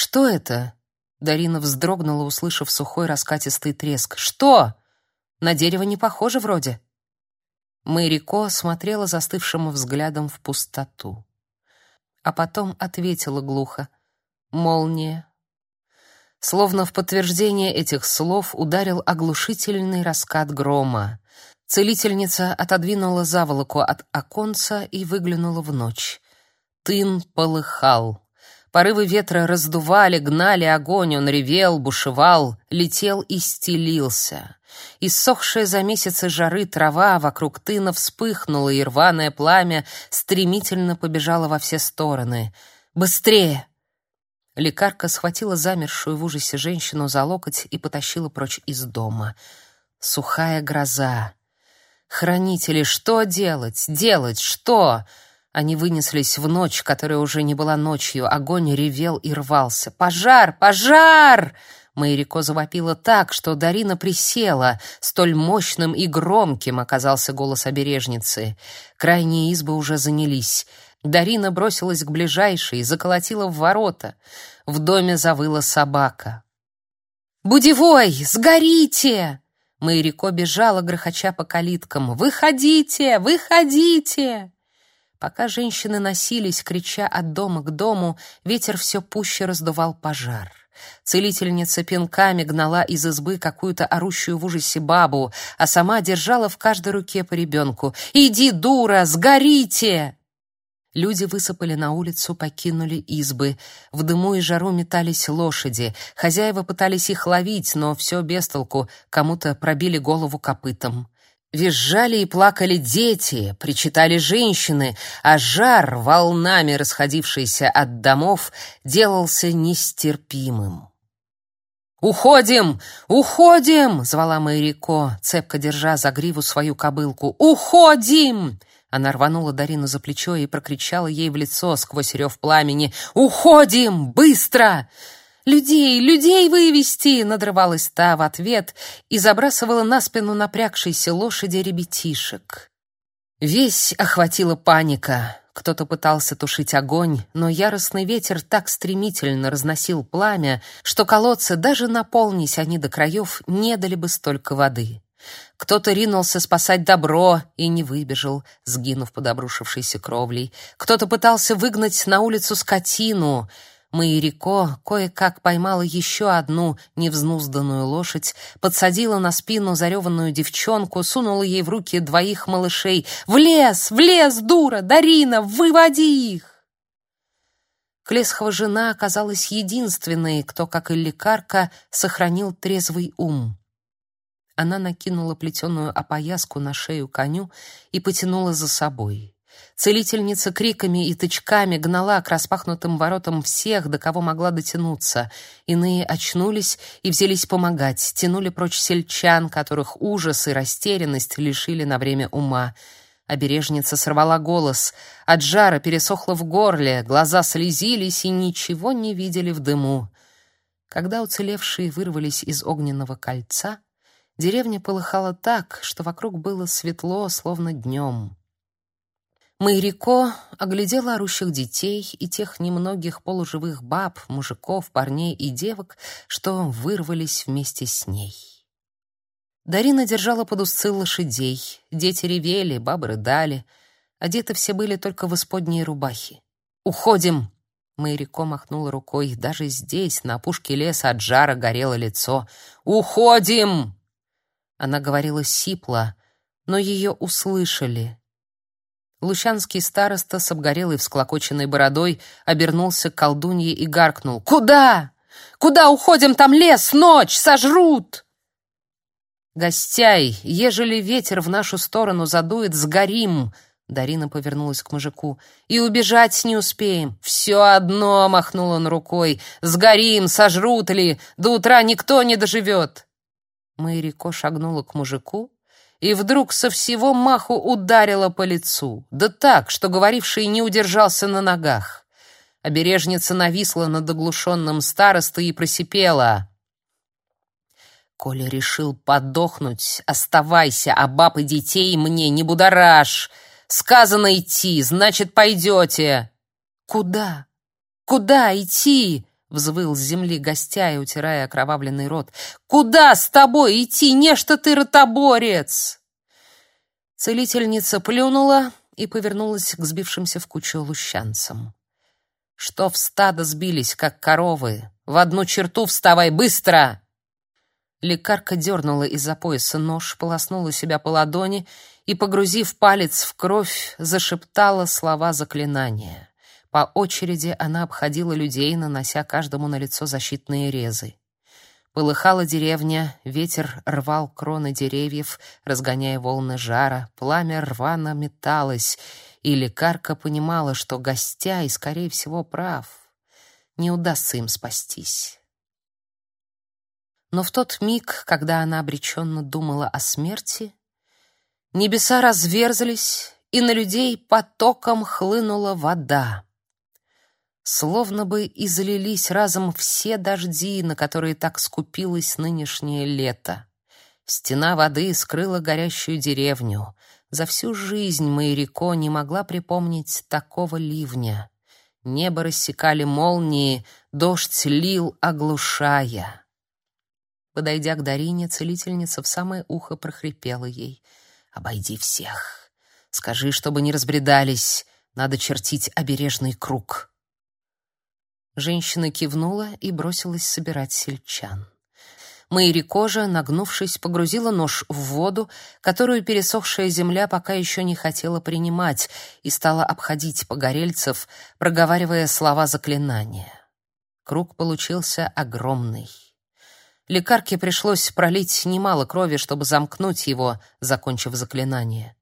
«Что это?» Дарина вздрогнула, услышав сухой раскатистый треск. «Что? На дерево не похоже вроде». Мэрико смотрела застывшим взглядом в пустоту. А потом ответила глухо. «Молния». Словно в подтверждение этих слов ударил оглушительный раскат грома. Целительница отодвинула заволоку от оконца и выглянула в ночь. Тын полыхал. Порывы ветра раздували, гнали огонь, он ревел, бушевал, летел и стелился. Иссохшая за месяцы жары трава вокруг тына вспыхнула, и рваное пламя стремительно побежало во все стороны. «Быстрее!» Лекарка схватила замершую в ужасе женщину за локоть и потащила прочь из дома. Сухая гроза. Хранители, что делать? Делать что? Они вынеслись в ночь, которая уже не была ночью. Огонь ревел и рвался. «Пожар! Пожар!» Майрико завопила так, что Дарина присела. Столь мощным и громким оказался голос обережницы. Крайние избы уже занялись. Дарина бросилась к ближайшей, заколотила в ворота. В доме завыла собака. «Будевой, сгорите!» Майрико бежала, грохоча по калиткам. «Выходите! Выходите!» Пока женщины носились, крича от дома к дому, ветер все пуще раздувал пожар. Целительница пинками гнала из избы какую-то орущую в ужасе бабу, а сама держала в каждой руке по ребенку. «Иди, дура, сгорите!» Люди высыпали на улицу, покинули избы. В дыму и жару метались лошади. Хозяева пытались их ловить, но все без толку. Кому-то пробили голову копытом. Визжали и плакали дети, причитали женщины, а жар, волнами расходившийся от домов, делался нестерпимым. «Уходим! Уходим!» — звала Майрико, цепко держа за гриву свою кобылку. «Уходим!» Она рванула Дарину за плечо и прокричала ей в лицо сквозь рев пламени. «Уходим! Быстро!» «Людей, людей вывести!» — надрывалась та в ответ и забрасывала на спину напрягшейся лошади ребятишек. Весь охватила паника. Кто-то пытался тушить огонь, но яростный ветер так стремительно разносил пламя, что колодцы, даже наполнись они до краев, не дали бы столько воды. Кто-то ринулся спасать добро и не выбежал, сгинув под обрушившейся кровлей. Кто-то пытался выгнать на улицу скотину — Майрико кое-как поймала еще одну невзнузданную лошадь, подсадила на спину зареванную девчонку, сунула ей в руки двоих малышей. «В лес! В лес, дура! Дарина, выводи их!» Клесхова жена оказалась единственной, кто, как и лекарка, сохранил трезвый ум. Она накинула плетеную опояску на шею коню и потянула за собой. Целительница криками и тычками гнала к распахнутым воротам всех, до кого могла дотянуться. Иные очнулись и взялись помогать, тянули прочь сельчан, которых ужас и растерянность лишили на время ума. Обережница сорвала голос. От жара пересохло в горле, глаза слезились и ничего не видели в дыму. Когда уцелевшие вырвались из огненного кольца, деревня полыхала так, что вокруг было светло, словно днем. Майрико оглядела орущих детей и тех немногих полуживых баб, мужиков, парней и девок, что вырвались вместе с ней. Дарина держала под узцы лошадей. Дети ревели, бабы рыдали. Одеты все были только в исподние рубахи. «Уходим!» Майрико махнула рукой. Даже здесь, на опушке леса, от жара горело лицо. «Уходим!» Она говорила сипло, но ее услышали. Лучанский староста с обгорелой всклокоченной бородой обернулся к колдунье и гаркнул. «Куда? Куда уходим? Там лес, ночь, сожрут!» «Гостяй, ежели ветер в нашу сторону задует, сгорим!» Дарина повернулась к мужику. «И убежать не успеем!» «Все одно!» — махнул он рукой. «Сгорим, сожрут ли? До утра никто не доживет!» Майрико шагнула к мужику, и вдруг со всего маху ударила по лицу, да так, что говоривший не удержался на ногах. Обережница нависла над оглушенным старостой и просипела. «Коля решил подохнуть, оставайся, а баб и детей мне не будоражь. Сказано идти, значит, пойдете». «Куда? Куда идти?» Взвыл с земли гостя утирая окровавленный рот. «Куда с тобой идти? Не что ты ротоборец!» Целительница плюнула и повернулась к сбившимся в кучу лущанцам. «Что в стадо сбились, как коровы? В одну черту вставай быстро!» Лекарка дернула из-за пояса нож, полоснула себя по ладони и, погрузив палец в кровь, зашептала слова заклинания. По очереди она обходила людей, нанося каждому на лицо защитные резы. Полыхала деревня, ветер рвал кроны деревьев, разгоняя волны жара, пламя рвано металось, и лекарка понимала, что гостя, и, скорее всего, прав. Не удастся им спастись. Но в тот миг, когда она обреченно думала о смерти, небеса разверзлись, и на людей потоком хлынула вода. Словно бы излились разом все дожди, на которые так скупилось нынешнее лето. Стена воды скрыла горящую деревню. За всю жизнь Майрико не могла припомнить такого ливня. Небо рассекали молнии, дождь лил, оглушая. Подойдя к Дарине, целительница в самое ухо прохрипела ей. «Обойди всех. Скажи, чтобы не разбредались. Надо чертить обережный круг». Женщина кивнула и бросилась собирать сельчан. Майрико же, нагнувшись, погрузила нож в воду, которую пересохшая земля пока еще не хотела принимать, и стала обходить погорельцев, проговаривая слова заклинания. Круг получился огромный. Лекарке пришлось пролить немало крови, чтобы замкнуть его, закончив заклинание.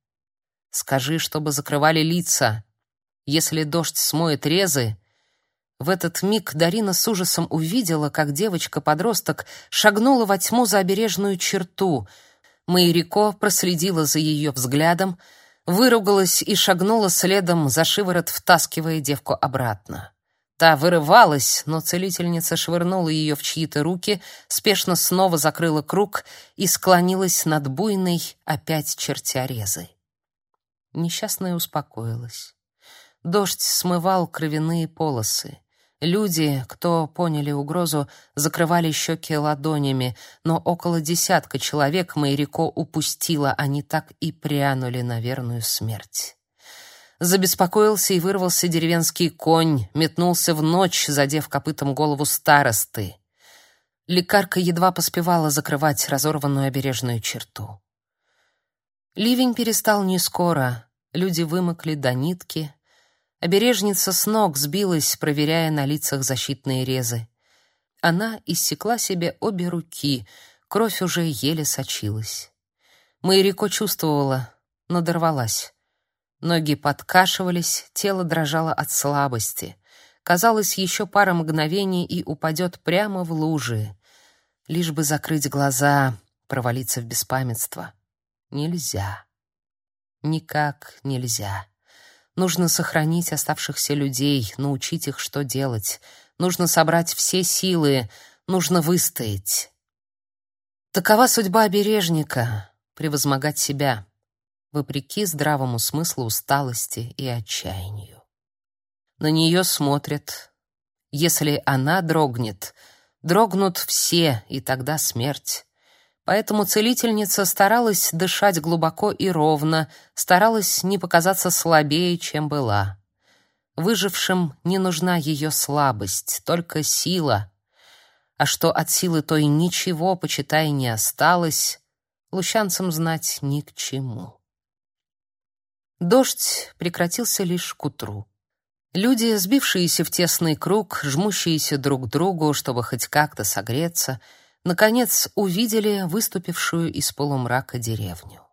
«Скажи, чтобы закрывали лица. Если дождь смоет резы...» В этот миг Дарина с ужасом увидела, как девочка-подросток шагнула во тьму за обережную черту. Майрико проследила за ее взглядом, выругалась и шагнула следом за шиворот, втаскивая девку обратно. Та вырывалась, но целительница швырнула ее в чьи-то руки, спешно снова закрыла круг и склонилась над буйной, опять чертярезой. Несчастная успокоилась. Дождь смывал кровяные полосы. Люди, кто поняли угрозу, закрывали щеки ладонями, но около десятка человек Майрико упустила, они так и прянули на верную смерть. Забеспокоился и вырвался деревенский конь, метнулся в ночь, задев копытом голову старосты. Лекарка едва поспевала закрывать разорванную обережную черту. Ливень перестал не скоро. Люди вымокли до нитки. Обережница с ног сбилась, проверяя на лицах защитные резы. Она иссекла себе обе руки, кровь уже еле сочилась. Майрико чувствовала, но дорвалась. Ноги подкашивались, тело дрожало от слабости. Казалось, еще пара мгновений и упадет прямо в лужи. Лишь бы закрыть глаза, провалиться в беспамятство. Нельзя. Никак нельзя. Нужно сохранить оставшихся людей, научить их, что делать. Нужно собрать все силы, нужно выстоять. Такова судьба обережника — превозмогать себя вопреки здравому смыслу усталости и отчаянию. На нее смотрят. Если она дрогнет, дрогнут все, и тогда смерть. Поэтому целительница старалась дышать глубоко и ровно, старалась не показаться слабее, чем была. Выжившим не нужна ее слабость, только сила. А что от силы той ничего, почитай, не осталось, лущанцам знать ни к чему. Дождь прекратился лишь к утру. Люди, сбившиеся в тесный круг, жмущиеся друг к другу, чтобы хоть как-то согреться, наконец увидели выступившую из полумрака деревню.